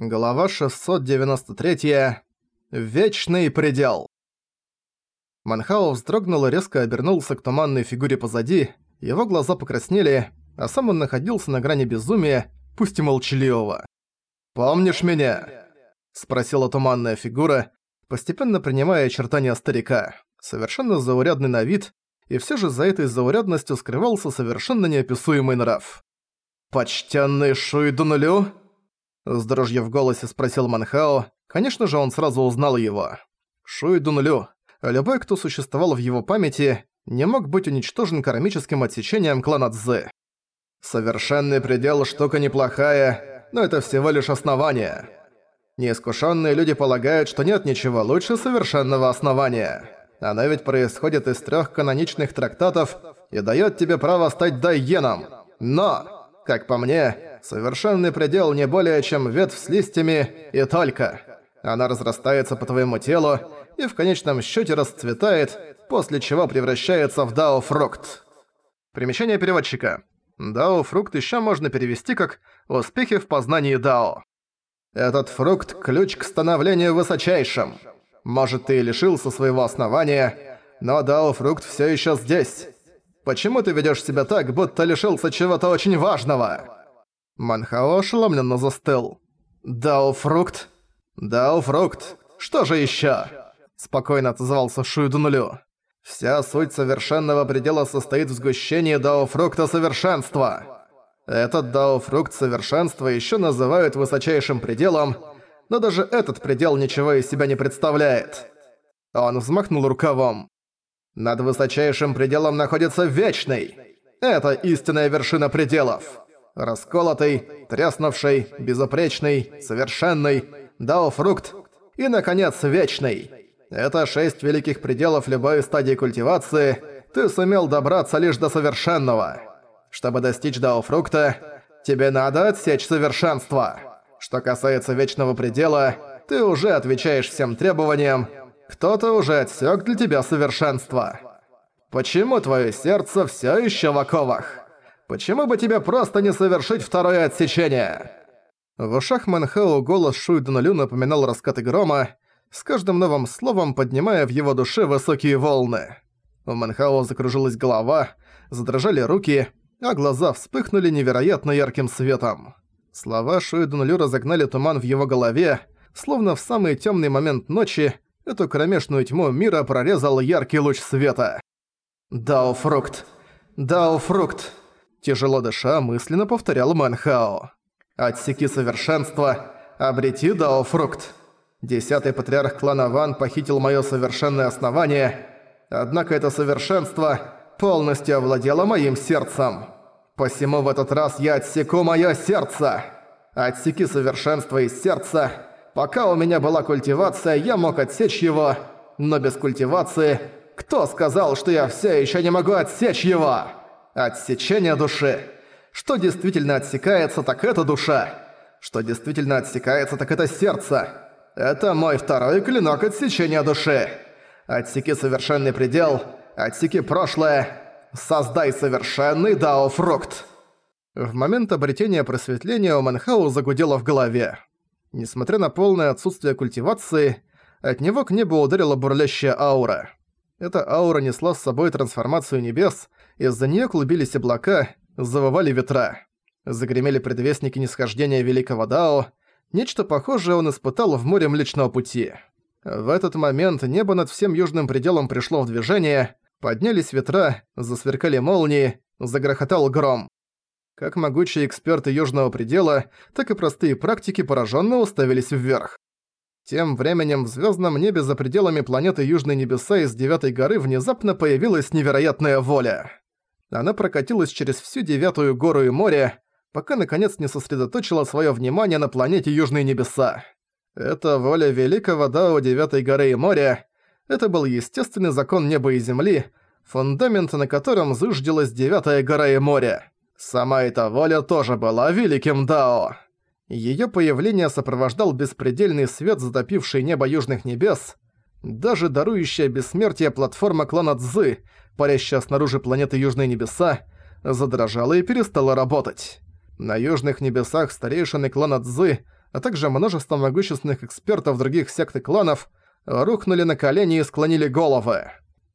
Глава 693. Вечный предел. Манхао вздрогнул и резко обернулся к туманной фигуре позади, его глаза покраснели, а сам он находился на грани безумия, пусть и молчаливого. «Помнишь меня?» – спросила туманная фигура, постепенно принимая очертания старика, совершенно заурядный на вид, и все же за этой заурядностью скрывался совершенно неописуемый нрав. «Почтенный Шуйдунулю?» С дрожью в голосе спросил Манхао. Конечно же, он сразу узнал его. Шуй Дунлю. Любой, кто существовал в его памяти, не мог быть уничтожен кармическим отсечением клана Цзы. Совершенный предел – штука неплохая, но это всего лишь основание. Неискушенные люди полагают, что нет ничего лучше совершенного основания. Оно ведь происходит из трех каноничных трактатов и дает тебе право стать дайеном. Но, как по мне, Совершенный предел не более чем ветвь с листьями и только. Она разрастается по твоему телу и в конечном счете расцветает, после чего превращается в дао-фрукт. Примечание переводчика. Дао-фрукт еще можно перевести как «успехи в познании дао». Этот фрукт – ключ к становлению высочайшим. Может, ты и лишился своего основания, но дао-фрукт все еще здесь. Почему ты ведешь себя так, будто лишился чего-то очень важного? Манхао ошеломленно застыл. «Дао-фрукт? Дао-фрукт? Что же ещё?» Спокойно отозвался Шуйдунулю. «Вся суть совершенного предела состоит в сгущении дао-фрукта совершенства. Этот дао-фрукт совершенства ещё называют высочайшим пределом, но даже этот предел ничего из себя не представляет». Он взмахнул рукавом. «Над высочайшим пределом находится Вечный. Это истинная вершина пределов». Расколотый, тряснувший, безупречный, совершенный, дао-фрукт и, наконец, вечный. Это шесть великих пределов любой стадии культивации, ты сумел добраться лишь до совершенного. Чтобы достичь дао-фрукта, тебе надо отсечь совершенство. Что касается вечного предела, ты уже отвечаешь всем требованиям, кто-то уже отсек для тебя совершенство. Почему твое сердце все еще в оковах? Почему бы тебе просто не совершить второе отсечение?» В ушах Манхау голос Шуйдуна напоминал раскаты грома, с каждым новым словом поднимая в его душе высокие волны. У Манхао закружилась голова, задрожали руки, а глаза вспыхнули невероятно ярким светом. Слова Шуйдунулю разогнали туман в его голове, словно в самый темный момент ночи эту кромешную тьму мира прорезал яркий луч света. «Дао-фрукт! Дао-фрукт!» Тяжело дыша, мысленно повторял Манхао. «Отсеки совершенство, обрети дао-фрукт. Десятый патриарх клана Ван похитил моё совершенное основание, однако это совершенство полностью овладело моим сердцем. Посему в этот раз я отсеку моё сердце. Отсеки совершенство из сердца. Пока у меня была культивация, я мог отсечь его, но без культивации... Кто сказал, что я всё ещё не могу отсечь его?» Отсечение души. Что действительно отсекается, так это душа. Что действительно отсекается, так это сердце. Это мой второй клинок отсечения души. Отсеки совершенный предел, отсеки прошлое. Создай совершенный дао-фрукт. В момент обретения просветления у Манхау загудело в голове. Несмотря на полное отсутствие культивации, от него к небу ударила бурлящая аура. Эта аура несла с собой трансформацию небес, из-за неё клубились облака, завывали ветра. Загремели предвестники нисхождения Великого Дао. Нечто похожее он испытал в море Млечного Пути. В этот момент небо над всем южным пределом пришло в движение, поднялись ветра, засверкали молнии, загрохотал гром. Как могучие эксперты Южного предела, так и простые практики пораженно уставились вверх. Тем временем в звездном небе за пределами планеты Южные Небеса из Девятой горы внезапно появилась невероятная воля. Она прокатилась через всю Девятую гору и море, пока наконец не сосредоточила свое внимание на планете Южные Небеса. Это воля великого Дао Девятой горы и моря. Это был естественный закон неба и земли, фундамент на котором зыждилась Девятая гора и море. Сама эта воля тоже была великим Дао. Её появление сопровождал беспредельный свет, затопивший небо южных небес. Даже дарующая бессмертие платформа клана Цзы — парящая снаружи планеты Южные Небеса, задрожала и перестала работать. На Южных Небесах старейшины клана Цзы а также множество могущественных экспертов других сект и кланов, рухнули на колени и склонили головы.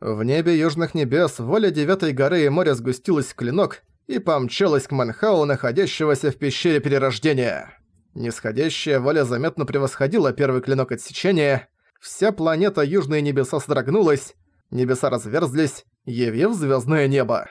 В небе Южных Небес воля Девятой горы и моря сгустилась в клинок и помчалась к Манхау, находящегося в пещере Перерождения. Нисходящая воля заметно превосходила первый клинок отсечения, вся планета Южные Небеса содрогнулась, небеса разверзлись, явив звездное небо.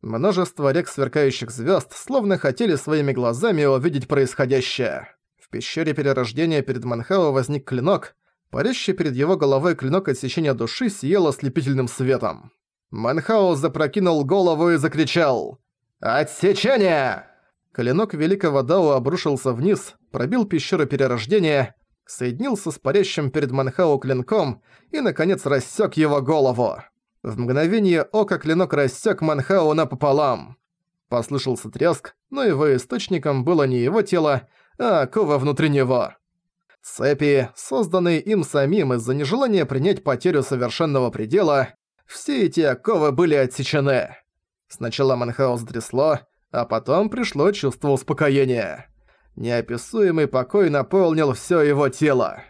Множество рек сверкающих звезд словно хотели своими глазами увидеть происходящее. В пещере Перерождения перед Манхао возник клинок, парящий перед его головой клинок отсечения души сиял ослепительным светом. Манхао запрокинул голову и закричал «Отсечение!» Клинок Великого Дао обрушился вниз, пробил пещеру Перерождения, соединился с парящим перед Манхао клинком и, наконец, рассек его голову. В мгновение ока клинок рассек Манхао напополам. Послышался треск, но его источником было не его тело, а оковы внутри него. Цепи, созданные им самим из-за нежелания принять потерю совершенного предела, все эти оковы были отсечены. Сначала Манхаус затрясло, а потом пришло чувство успокоения. Неописуемый покой наполнил всё его тело.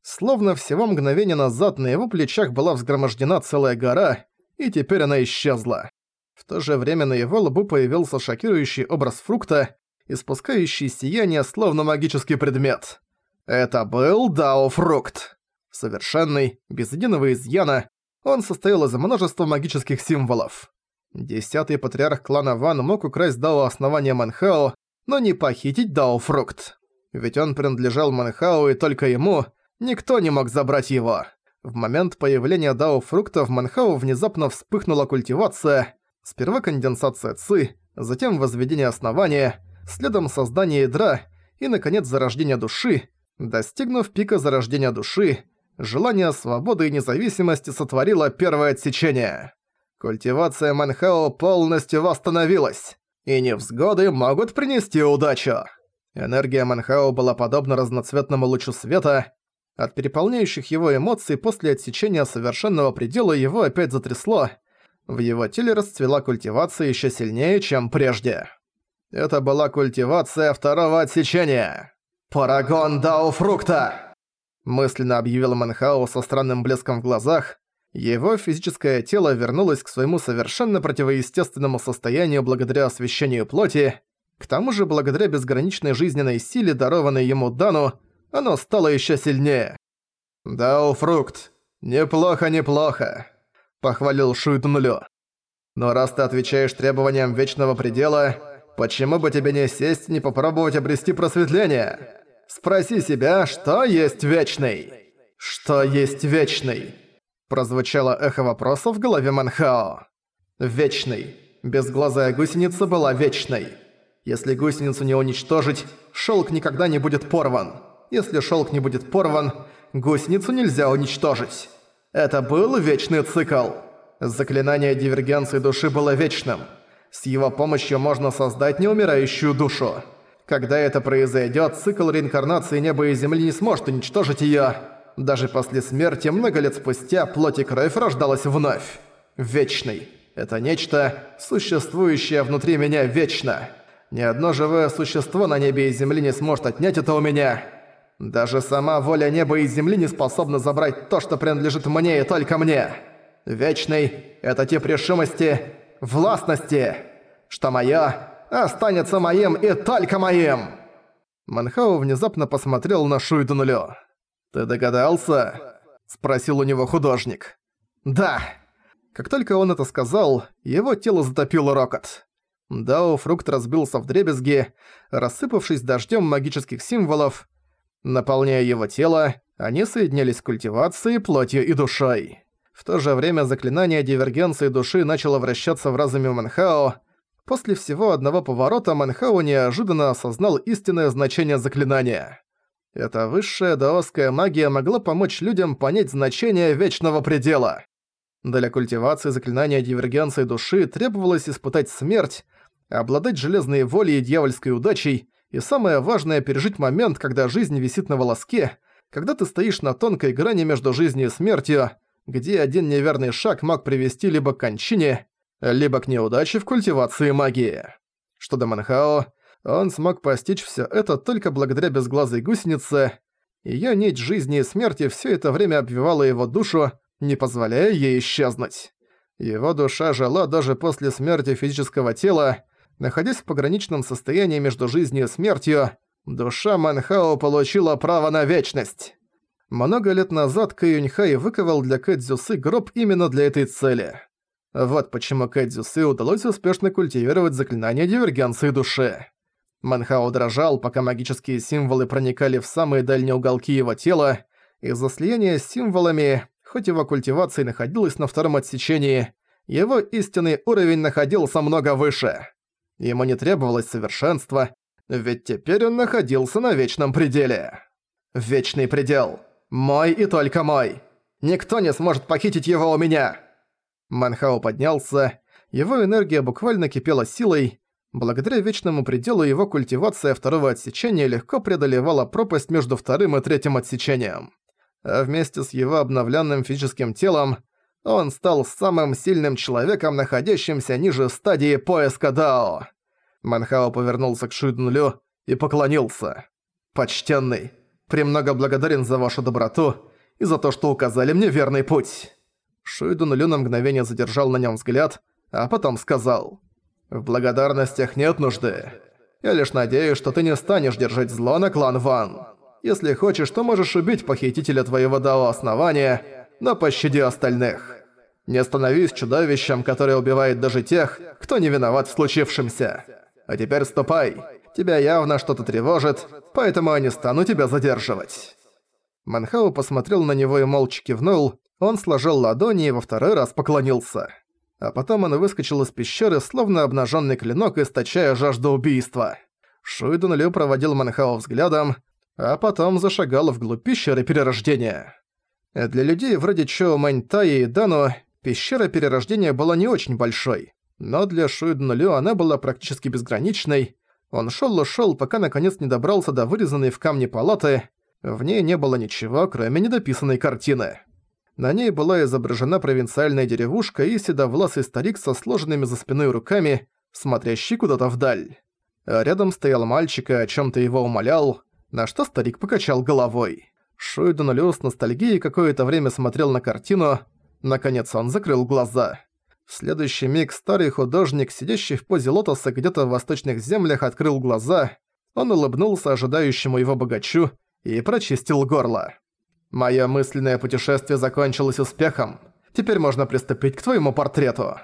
Словно всего мгновения назад на его плечах была взгромождена целая гора, и теперь она исчезла. В то же время на его лбу появился шокирующий образ фрукта, испускающий сияние словно магический предмет. Это был Дао-фрукт. Совершенный, без единого изъяна, он состоял из множества магических символов. Десятый патриарх клана Ван мог украсть Дао основания Манхао, но не похитить Дао-фрукт. Ведь он принадлежал Манхао и только ему, никто не мог забрать его. В момент появления Дао-фрукта в Манхао внезапно вспыхнула культивация, сперва конденсация Ци, затем возведение основания, следом создание ядра и, наконец, зарождение души, Достигнув пика зарождения души, желание свободы и независимости сотворило первое отсечение. Культивация Манхао полностью восстановилась, и невзгоды могут принести удачу. Энергия Манхао была подобна разноцветному лучу света. От переполняющих его эмоций после отсечения совершенного предела его опять затрясло. В его теле расцвела культивация еще сильнее, чем прежде. Это была культивация второго отсечения. «Парагон Дауфрукта!» Мысленно объявил Манхао со странным блеском в глазах. Его физическое тело вернулось к своему совершенно противоестественному состоянию благодаря освещению плоти. К тому же, благодаря безграничной жизненной силе, дарованной ему Дану, оно стало еще сильнее. «Дауфрукт, неплохо, неплохо», — похвалил Шуйдунлю. «Но раз ты отвечаешь требованиям Вечного Предела, почему бы тебе не сесть и не попробовать обрести просветление?» Спроси себя, что есть Вечный? Что есть Вечный? Прозвучало эхо вопроса в голове Манхао. Вечный. Безглазая гусеница была вечной. Если гусеницу не уничтожить, шелк никогда не будет порван. Если шелк не будет порван, гусеницу нельзя уничтожить. Это был вечный цикл. Заклинание дивергенции души было вечным. С его помощью можно создать неумирающую душу. Когда это произойдет, цикл реинкарнации неба и земли не сможет уничтожить ее. Даже после смерти, много лет спустя, плоть и кровь рождалась вновь. Вечный. Это нечто, существующее внутри меня вечно. Ни одно живое существо на небе и земле не сможет отнять это у меня. Даже сама воля неба и земли не способна забрать то, что принадлежит мне и только мне. Вечный — это тип решимости, властности, что моё останется моим и только моим!» Манхау внезапно посмотрел на Шуйдунулю. «Ты догадался?» – спросил у него художник. «Да». Как только он это сказал, его тело затопило рокот. Дао фрукт разбился в дребезги, рассыпавшись дождем магических символов. Наполняя его тело, они соединились с культивацией, плотью и душой. В то же время заклинание дивергенции души начало вращаться в разуме Манхао, После всего одного поворота Манхау неожиданно осознал истинное значение заклинания. Эта высшая даосская магия могла помочь людям понять значение Вечного Предела. Для культивации заклинания дивергенции души требовалось испытать смерть, обладать железной волей и дьявольской удачей, и самое важное – пережить момент, когда жизнь висит на волоске, когда ты стоишь на тонкой грани между жизнью и смертью, где один неверный шаг мог привести либо к кончине, либо к неудаче в культивации магии. Что до Манхао, Он смог постичь всё это только благодаря безглазой гусенице. Её нить жизни и смерти всё это время обвивала его душу, не позволяя ей исчезнуть. Его душа жила даже после смерти физического тела, находясь в пограничном состоянии между жизнью и смертью, душа Манхао получила право на вечность. Много лет назад Каюньхай выковал для Кэдзюсы гроб именно для этой цели. Вот почему Кэдзюсы удалось успешно культивировать заклинание дивергенции души. Манхао дрожал, пока магические символы проникали в самые дальние уголки его тела, из-за слияния с символами, хоть его культивация находилась на втором отсечении, его истинный уровень находился много выше. Ему не требовалось совершенства, ведь теперь он находился на Вечном Пределе. Вечный Предел. Мой и только мой. Никто не сможет похитить его у меня. Манхао поднялся, его энергия буквально кипела силой, Благодаря Вечному Пределу его культивация второго отсечения легко преодолевала пропасть между вторым и третьим отсечением. А вместе с его обновленным физическим телом он стал самым сильным человеком, находящимся ниже стадии поиска Дао. Манхао повернулся к Шуйднулю и поклонился. «Почтенный, премного благодарен за вашу доброту и за то, что указали мне верный путь». Шуйдунулю на мгновение задержал на нем взгляд, а потом сказал – в благодарностях нет нужды. Я лишь надеюсь, что ты не станешь держать зло на клан Ван. Если хочешь, то можешь убить похитителя твоего Дао основания, но пощади остальных. Не становись чудовищем, которое убивает даже тех, кто не виноват в случившемся. А теперь ступай. Тебя явно что-то тревожит, поэтому я не стану тебя задерживать». Манхау посмотрел на него и молча кивнул, он сложил ладони и во второй раз поклонился а потом он выскочил из пещеры, словно обнаженный клинок, источая жажду убийства. Шуйдун Лю проводил Манхао взглядом, а потом зашагал вглубь пещеры перерождения. Для людей вроде Чо Мэньтаи и Дану пещера перерождения была не очень большой, но для Шуйдун Лю она была практически безграничной. Он шел и шел, пока наконец не добрался до вырезанной в камне палаты. В ней не было ничего, кроме недописанной картины. На ней была изображена провинциальная деревушка и седовласый старик со сложенными за спиной руками, смотрящий куда-то вдаль. А рядом стоял мальчик и о чем то его умолял, на что старик покачал головой. Шуйдун Лю с ностальгией какое-то время смотрел на картину, наконец он закрыл глаза. В следующий миг старый художник, сидящий в позе лотоса где-то в восточных землях, открыл глаза, он улыбнулся ожидающему его богачу и прочистил горло. Моё мысленное путешествие закончилось успехом. Теперь можно приступить к твоему портрету.